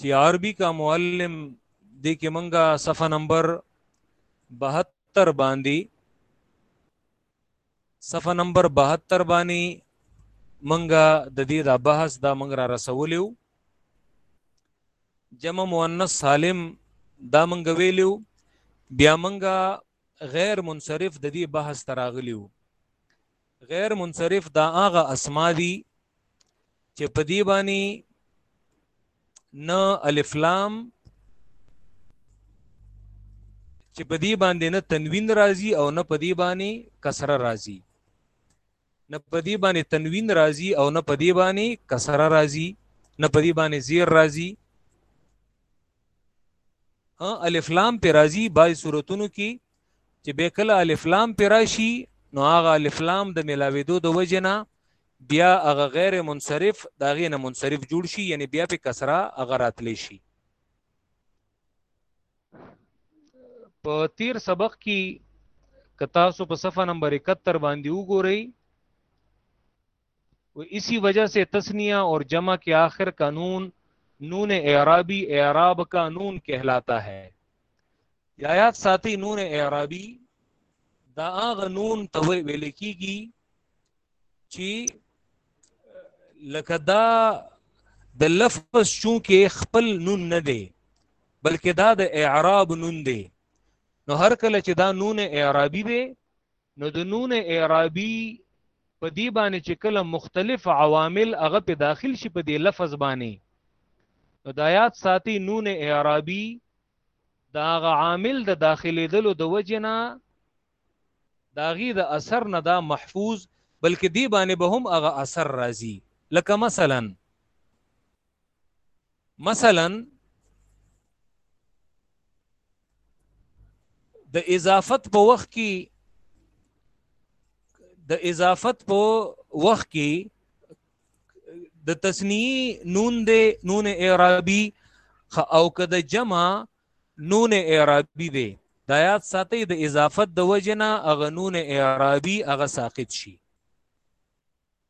چې عربي کا معلم دې کې منګه صفه نمبر 72 باندې صفه نمبر 72 باندې منګه د دې دا بحث دا منګ را رسولیو جمع مؤنث سالم دا منګ ویلیو بیا منګه غیر منصرف د دې بحث تراغلیو غیر منصرف دا هغه اسما دي چې په دی باندې نه الف لام چې په دی باندې نه تنوین راځي او نه په دی باندې کسره راځي نه په دی باندې تنوین راځي او نه په دی باندې کسره راځي نه په دی باندې زیر راځي الف لام پر راځي بای صورتونو کې چې به کله الف لام پر راشي نو هغه الف لام د ملاویدو د وجنه بیا هغه غیر منصرف دا غي نه منصرف جوړ شي یعنی بیا په کسره هغه راتلی شي په تیر سبق کې کتا سو په صفه نمبر 71 باندې وګورئ و اسی وجہ سے تسنیہ اور جمع کے آخر کا نون نون اعرابی اعراب کا نون کہلاتا ہے یایات ساتھی نون اعرابی دا آغ نون توے ویلکی گی چی لکدا د لفظ چونکه خپل نون نه دی بلکې دا د اعراب نون دی نو هر کله چې دا نون اعرابي دی نو د نون اعرابی په دی باندې چې کله مختلف عوامل هغه په داخل شي په دی لفظ باندې نو د آیات ساتي نون اعرابی دا غ عامل د داخلي دلو د وجنا داغي د اثر نه دا محفوظ بلکې دی باندې به هم هغه اثر راځي لکه مثلا مثلا د اضافت په وخت کې د اضافت په وخت کې د تسنیه نون د نون اعرابي او که د جمع نون اعرابي دی د آیات ساتي د اضافت د وجنه اغه نون اعرابي اغه ساقط شي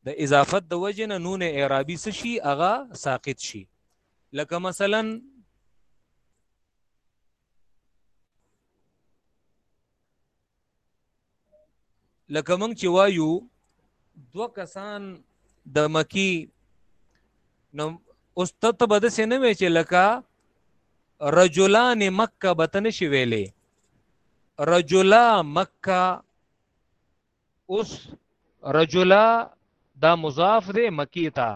د اضافت د وجه نه نون اعرابی څه شي هغه ساقط شي لکه مثلا لکه موږ چې وایو دو کسان د مکی نو اوس ته به داسې نه وی چې لکه رجلان مکه به ته نشي ویلی رجلا مکه اوس رجلا دا مضاف دی مکی ته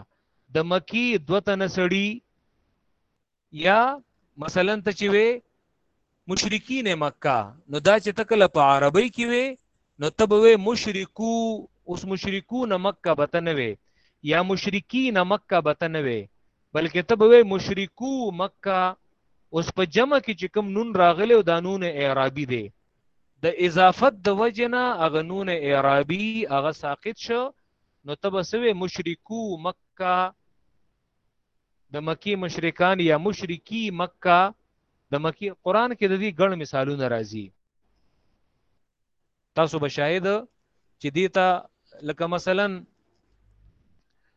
د مکی دو تنه سړي یا مثلا ته چې وي مشرکین مکه نو دا چې تکله په عربی کې وي نو تب وي مشرکو اوس مشرکون مکه بتنوي یا مشرکین مکه بتنوي بلکې تب وي مشرکو مکه اوس په جمع کې چې کوم نون راغلی او دا نون اعرابي دی د اضافت د وجنه اغه نون اعرابي اغه ساقط شو نو تب سوی مشرکو مکه د مکی مشرکان یا مشرکی مکه د مکی قران کې د دې ګڼ مثالونه راځي تاسو به شاهد چې دیتا لکه مثلا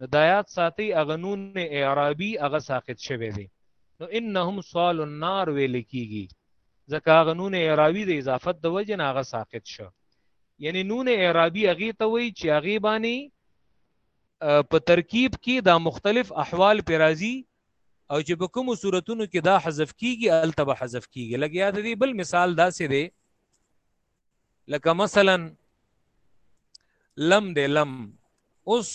نو دایات ساتي هغه نون اعرابي هغه ساقط شوی دی نو انهم صال النار ویل کیږي ځکه هغه نون اعرابي د اضافت د وجه نه هغه ساقط شو یعنی نون اعرابي هغه ته وایي چې هغه باندې په ترکیب کې دا مختلف احوال پر راځي او چې په کومو صورتونو کې دا حذف کیږي التبه حذف کیږي لګیا د دې بل مثال داسې دی لکه مثلا لم دی لم اوس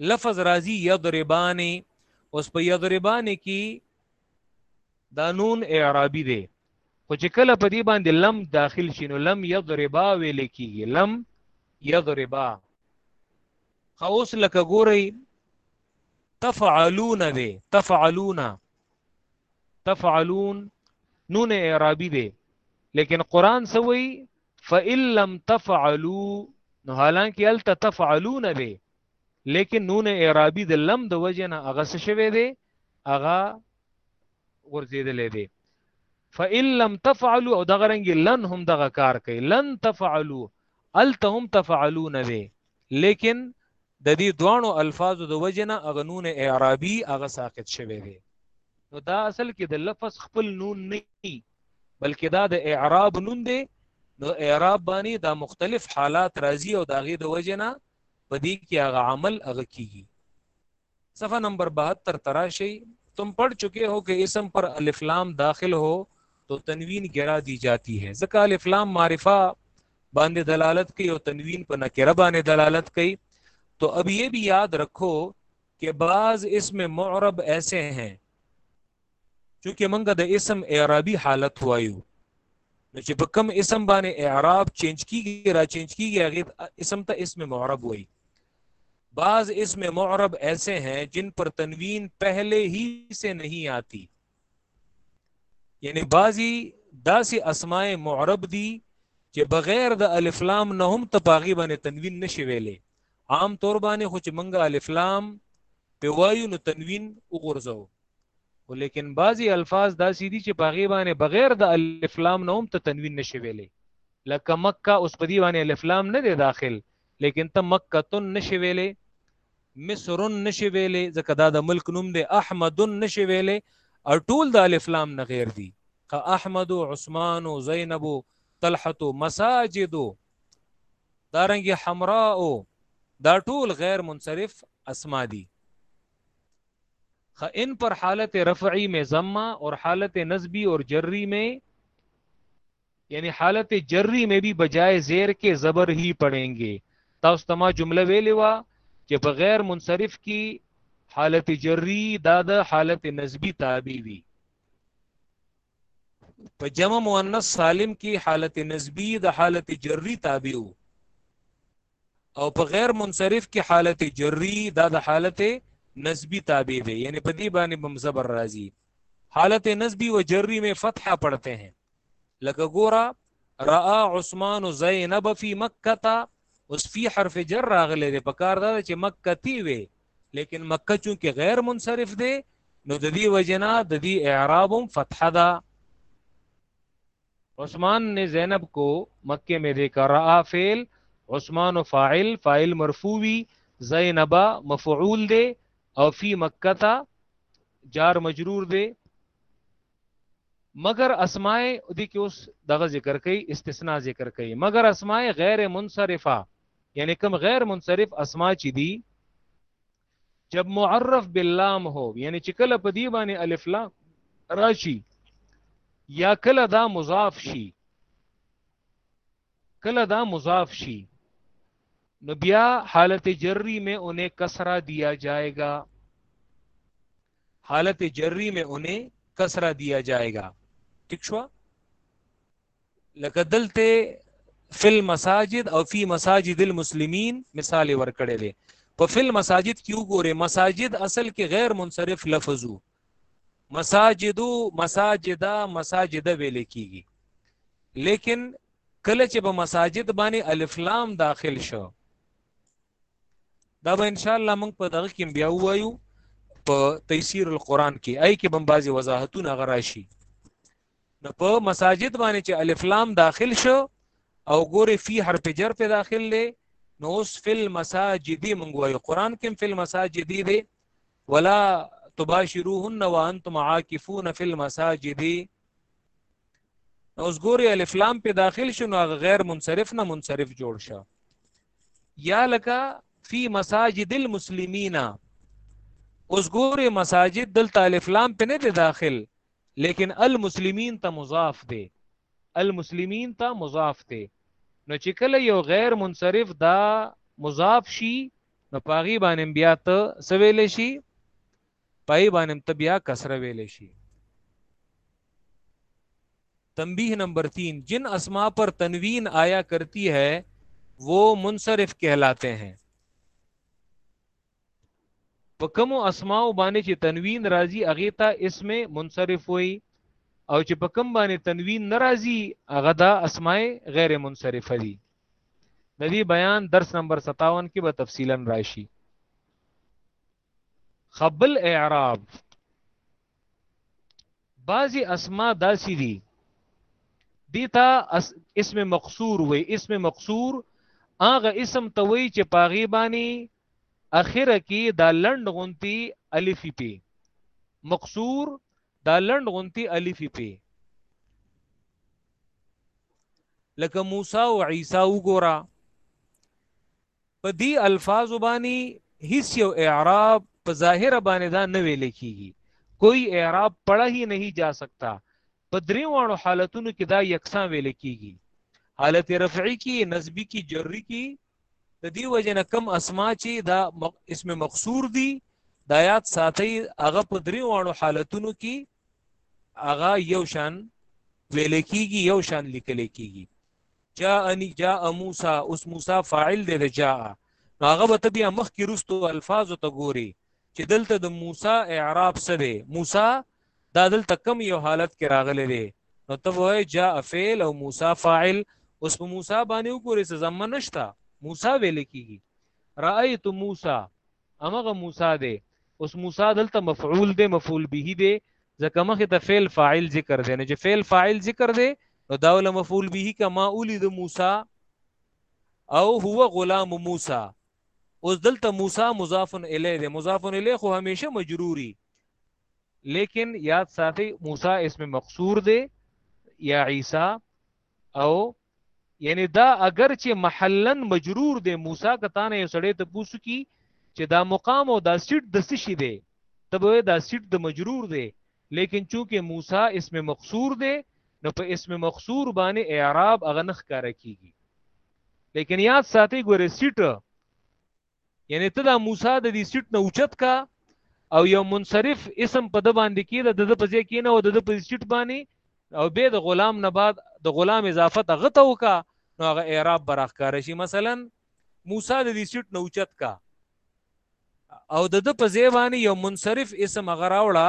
لفظ راځي یضربانی اوس په یضربانی کې دا نون اعرابي دی خو چې کله په دې باندې لم داخل شي نو لم یضربا ویل کېږي لم یضربا خو اوس لکه ګورئ تفعلون دی تفعلون تفعلون نون اعرابی دی لیکن قران سوی فإن لم تفعلوا نو حالانکه ال تفعلون دی لیکن نون اعرابی د لم د وجه نه هغه څه شوی دی هغه ورزیدلې دی فإن لم تفعلوا او دغه رنګ لن هم دغه کار کوي لن تفعلوا ال تهم تفعلون دی لیکن د دې دوانو الفاظو د وجنه اغه نون اعرابي اغه ساقط شوی دی نو دا اصل کې د لفظ خپل نون نه بلکې دا د اعراب نون دی نو اعراب باندې دا مختلف حالات راځي او دا غي د وجنه په دې کې هغه عمل هغه کیږي صفحه نمبر 72 تراشی تم پڑھ چکے ہو کہ اسم پر الف لام داخل ہو تو تنوین گرا دی جاتی ہے ځکه الف لام معرفه باندې دلالت کوي او تنوین په نکره باندې دلالت کوي تو اب یہ بھی یاد رکھو کہ بعض اسم معرب ایسے ہیں چونکه منګه د اسم اعرابي حالت وایو نو چې په کم اسم باندې اعراب چینج کیږي را چینج کیږي هغه اسم ته اسم معرب وایي بعض اسم معرب ایسے ہیں جن پر تنوین پہلے ہی سے نہیں آتی یعنی بعضی داسی اسمائے معرب دی چې بغیر د الف لام نه هم تپاغي باندې تنوین نشي ویلې عام طور باندې خو چې منګه الف لام په وایو نو تنوین وګرځو ولیکن بعضی الفاظ داسې دي چې پاغي باندې بغیر د الف لام نه هم ته تنوین نشي ویلې لکه مکه اوس په دی باندې الف لام نه دی داخل لیکن ته مکتن نشي ویلې مصر نشي ویلې ځکه دا د ملک نوم دی احمد نشي ویلې او ټول د الف لام نه غیر دي که احمد عثمان زینب طلحه مساجد دارنګ حمراء دا ټول غیر منصرف اسما دي ان پر حالت رفعی میں ضمہ اور حالت نصبی اور جری میں یعنی حالت جری میں بھی بجائے زیر کے زبر ہی پڑھیں گے تاسو تما جمله ویلې وا چې په غیر منصرف کې حالت جری دا د حالت نسبی تابع وي په جمع مؤنث سالم کې حالت نسبی د حالت جری تابع وو او په غیر منصرف کې حالت جری دا د حالت نسبی تابع دی یعنی په دې باندې بم زبر راځي حالت نسبی و جری میں فتحہ پڑھتے ہیں لکه ګورا را عثمان زینب فی مکه تا اوس فی حرف جر راغلی دی په کار دا چې مکه تی وی لیکن مکه چون کې غیر منصرف دی نو د دې وجنا د دې اعراب فتح دا عثمان نے زینب کو مکه میں دیکھا را فعل عثمان فاعل فاعل مرفوعی زینب مفعول دے او فی مکه تا جار مجرور دے مګر اسماء دي کې اوس دغه ذکر کوي استثناء ذکر کوي مګر اسماء غیر منصرفه یعنی کوم غیر منصرف اسماء چې دي جب معرف باللام هو یعنی چې کله په دی باندې الف لام راشي یا کله دا مضاف شي کله دا مضاف شي نو بیا حالت جری میں انہیں کسرا دیا جائے گا حالت جری میں انہیں کسرا دیا جائے گا ٹھیک شو لکه دلته فل مساجد او فی مساجد المسلمین مثال ورکړی دی په فل مساجد کې وګوره مساجد اصل کې غیر منصرف لفظ وو مساجدو مساجدا مساجد ویل کیږي لیکن کله چې په مساجد باندې الف لام داخل شو دا به ان شاء الله موږ په دغه کې بیا وایو په تفسیر القرآن کې آی کې بم بازي وضاحتونه غراشي نو په مساجد باندې چې الف لام داخل شو او ګوره فی حرف جر په داخل لې نو اوس فل مساجد موږ وایو قرآن کې فل مساجد دی ولا تباشروهن وانتم عاکفون فی المساجد اوس ګوري الف لام په داخل شنو هغه غیر منصرف نه منصرف جوړ شه یا لکه فی مساجد المسلمین اوس ګوري مساجد دلته الف لام په نه دی داخل لیکن المسلمین ته مضاف دی المسلمین ته مضاف دی نو چې کله یو غیر منصرف دا مضاف شي نو پاغي باندې بیا ته سویل شي پای باندې ته بیا کسره ویلې شي تنبیه نمبر 3 جن اسماء پر تنوین آیا کرتی ہے وہ منصرف کہلاتے ہیں په کوم اسماء باندې چې تنوین راځي هغه ته اسم منصرف وي او چې په کوم باندې تنوین ناراضي هغه دا اسماء غیر منصرف دي د دې بیان درس نمبر 57 کې به تفصیلا راشي خبل اعراب بعضی اسما داسی دی دیتا اسم مقصور وی اسم مقصور هغه اسم ته وی چې پاغي باندې اخره کې دا لند غونتی الفی پی مقصور دا لند غونتی الفی پی لکه موسی او عیسی وګوره په دي الفاظو باندې هیڅ یو اعراب په ظاهر باندې دا نه ویل کیږي کوئی اعراب پړه هی نه جا سکتا په درې وانو حالتونو کې دا یکسان ویل کیږي حالت رفعی کې نسبی کې جری کې د دې وجه نه کم اسما چې دا اسم مقصور دي د آیات ساتي هغه په درې وانو حالتونو کې هغه یو شان ویل کیږي یو شان لیکل کیږي جاءنی جاء موسی اوس موسی فاعل دی د جاء هغه به بیا مخ کې رستو الفاظ ته ګوري چې دلته د موسی اعراب څه دی موسی دا دلته کم یو حالت کې راغلی دی نو ته وای جاء فعل او موسی فاعل اوس په موسی باندې وګوري څه زمما نشتا موسی ویل کیږي رأیت موسی امغه موسی دی اوس موسی دلته مفعول دی مفعول به دی ځکه مخه ته فعل فاعل ذکر دی نه چې فعل فاعل ذکر دی نو دا ول مفعول به کما اولید موسی او هو غلام موسی اوس دلته موسی مضاف الیه دی مضاف الیه خو همیشه مجروری لیکن یاد ساتي موسی اسم مقصور دی یا عیسی او یعنی دا اگر چې محلن مجرور دی موسی کتانه یو سړی ته پوسو کی چې دا مقام او دا سیټ د څه شي دی تب دا سیټ د مجرور دی لیکن چونکه موسی اسم مقصور دی نو په اسم مقصور باندې اعراب اغنخ کار کیږي لیکن یاد ساتي ګوره سیټ یعنی ته دا موسی د دې سیټ نه اوچت کا او یو منصرف اسم په د باندې کې د د په ځای کې نه او د د په سیټ باندې او به د غلام نه بعد د غلام اضافه ته غته وکا نو هغه اعراب براخ کار شي مثلا موسی د دې سیټ نه اوچت کا او د د په ځای باندې یو منصرف اسم غراوړه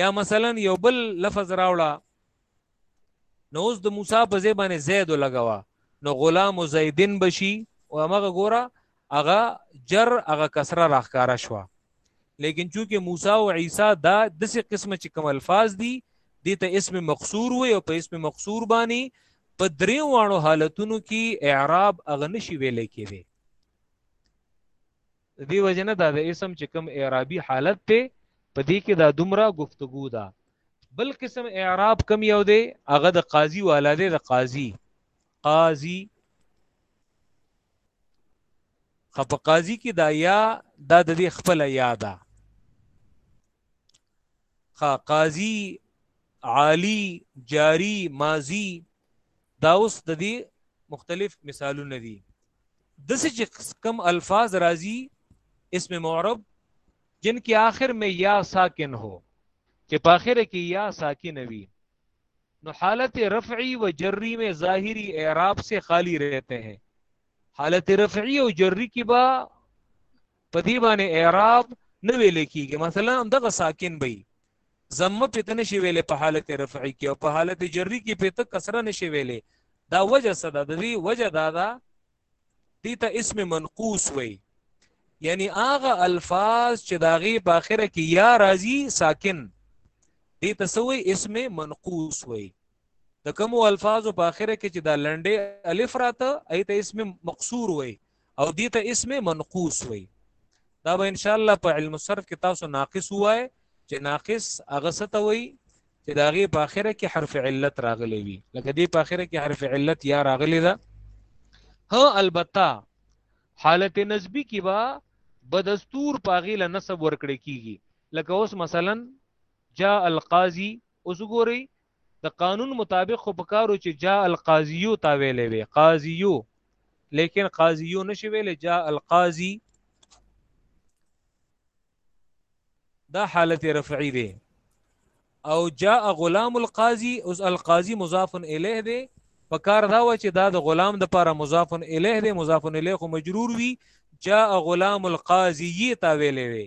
یا مثلا یو بل لفظ راوړه نو اوس د موسی په ځای باندې زید لګوا نو غلام زیدن بشي او هغه ګوره هغه جر هغه کسره راخکاره شو لیکن چونکه موسی او عیسی دا دسه قسمه چې کوم الفاظ دي د ته اسم مقصور وي او په اسم مقصور باندې په درې وانو حالتونو کې اعراب اغنشي ویل کېږي د دې وجه نه دا د اسم چې کوم اعرابي حالت ته په دې کې دا دومره گفتگو ده بل قسم اعراب کم یو دی هغه د قاضي والا دی د قاضي قاضي خپ قاضي کې دا یا دا د دې خپل یا ده خا قاضي عالی جاری ماضی دا اوس د دې مختلف مثالونه دي دس کم الفاظ راضی اس میں جن کے آخر میں یا ساکن ہو کہ پاخر کی یا ساکن نو حالت رفعی و جری میں ظاہری اعراب سے خالی رہتے ہیں حالت رفعی و جری کی با په دې باندې اعراب نه ویل کیږي مثلا دغه ساکن به زمه پته نشي ویلې په حالت رفعي کې او په حالت جری کې پته کسره نشي ویلې دا وجه صدا د دې وجه دا دا دې ته اسم منقوص وي یعنی هغه الفاظ چې داغي په اخره کې یا راځي ساکن دې ته سوې اسم منقوص وي د کوم الفاظو په اخره کې چې دا لنډه الف راته ایت اسم مقصور وي او دې ته اسم منقوص وي دا به ان شاء الله په علم الصرف کې تاسو ناقص وای چې ناقص هغه ستوي چې دا غي په اخره کې حرف علت راغلی وي لکه دې په اخره کې حرف علت یا راغلی ده ها البته حالت نسبی کې با بدستور پاغي له نسب ورکړې کیږي لکه اوس مثلا جاء القاضي اوس ګوري د قانون مطابق خو پکارو چې جاء القاضیو تا ویلې وي قاضیو لیکن قاضیو نشي ویلې جاء القاضی دا حالت رفعی دی او جاء غلام القاضی اوس القاضی مضاف الیه دی پکار دا و چې دا د غلام د لپاره مضاف الیه دی مضاف الیه خو مجرور وي جاء غلام القاضی تا ویلې وي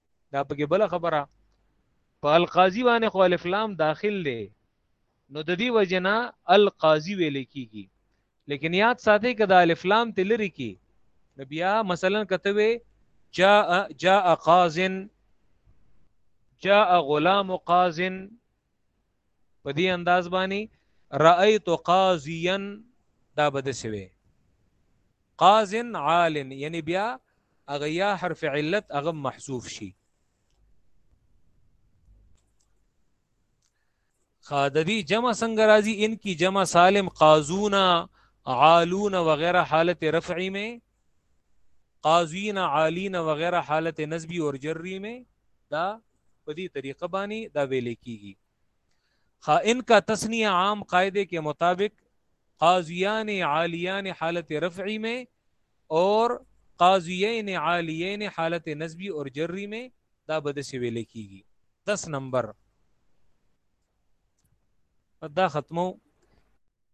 دا پکې بل خبره په القاضی باندې خو الف لام داخل دی نو د دې وجنا القاضی ویل کیږي لیکن یاد ساتي کدا الف لام تلری کی بیا مثلا کته وی جاء جاء قاضن جاء غلام قاضن په دې انداز باندې رأيت قاضيا دا بده سوي قاض عال یعنی بیا هغه یا حرف علت هغه محذوف شي خاددی جمع څنګه راځي ان کی جمع سالم قاضونا عالون وغیرہ حالت رفعی میں قاضی نه عالی نه وغیره حالت نسبی اور جری می دا په دې طریقه باندې دا ویل کیږي خا ان کا تسنیه عام قاعده کې مطابق قاضیان عالیان حالت رفعی میں اور قاضیین عالیین حالت نسبی اور جری میں دا بد سی ویل کیږي 10 نمبر دا ختمو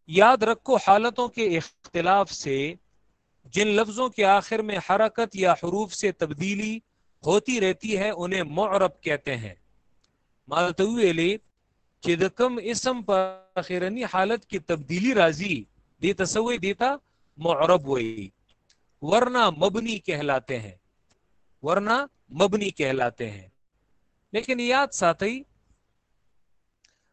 یاد رکھو حالتوں کے اختلاف سے جن لفظوں کے آخر میں حرکت یا حروف سے تبدیلی ہوتی رہتی ہے انہیں معرب کہتے ہیں مطوپ چې د کم اسم په اخیرنی حالت کې تبدیلی راځي د تسوی دیتا معرب معربئی ورنا مبنی کہلاتے ہیں ورنہ مبنی کہلاتے ہیں لیکن یاد ساتھی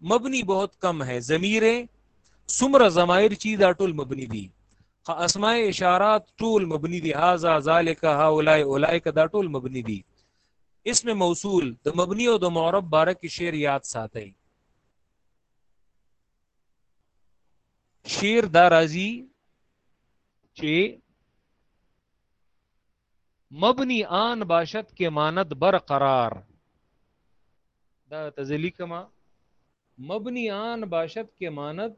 مبني بہت کم ہے ضمیر سمر ضمائر چی دا ټول مبني دي خو اسماء اشارات ټول مبني دي هاذا ذالک هؤلاء اولئک دا ټول مبني دي اسم موصول د مبني او د معرب باره کې شعر یاد ساتئ شعر دا راځي چې مبنی آن باشد کې ماند برقرار دا تزلی کما مبنی آن باشد کې ماند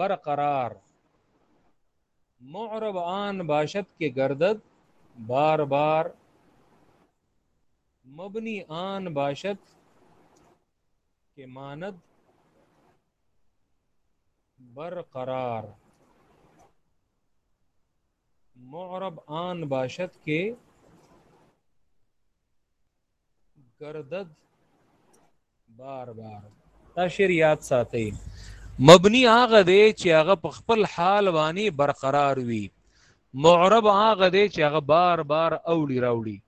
برقرار معرب آن باشد کې گردد بار بار مبنی آن باشد کې ماند برقرار معرب آن باشد که گردد بار بار دا شعر یاد ساتئ مبني هغه دی چې هغه په خپل حال باندې برقرار وي معرب هغه دی چې هغه بار بار اوړي راوړي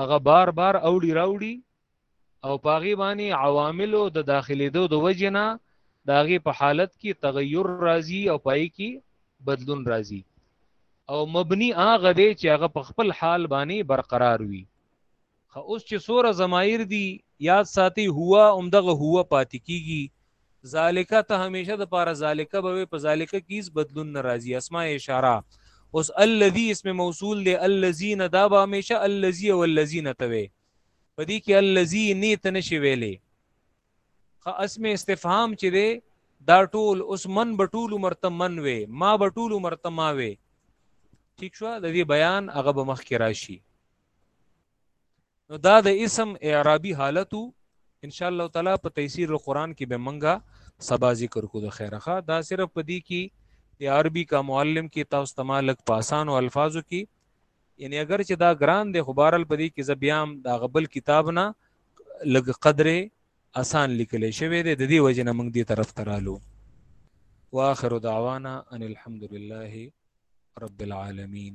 هغه بار بار اوړي راوړي او پاغي باندې عواملو د داخليدو د وجنه داغي په حالت کې تغیر راځي او پای کې بدلون راځي او مبني هغه دی چې هغه په خپل حال باندې برقرار وي خو اوس چې سوره زمایر دي یاد ساتي هوا اومدغه هوا پاتې کیږي ذالکه ته همیشه د پاره ذالکه به په ذالکه کیس بدلون ناراضي اسماء اشاره اوس الذي اسم موصول دی الذين دا به همیشه الذي او الذين ته په دې کې الذي نه ته نشي ویلې خ اسم استفهام چې دی دا ټول اوس من بټول مرته من وي ما بټول مرته ما وي ٹھیک شو د دې بیان هغه به مخ کې راشي نو دا د اسم اعرابي حالتو ان شاء الله تعالی په تفسیر القرآن کې به منګه سبا ذکر کو د خیرخه دا صرف پدی کې د عربي کا معلم کې تاسو تمالک پاسان او الفاظو کې یعنی اګر چې دا ګران دی خو بهرحال په دې کې زه بیا هم د هغه بل کتاب نه لږ قدر اسان لیکلی شوی دی د دې وجې نه موږ دې طرف ته رالو واخر دعوانا ان الحمد لله رب العالمین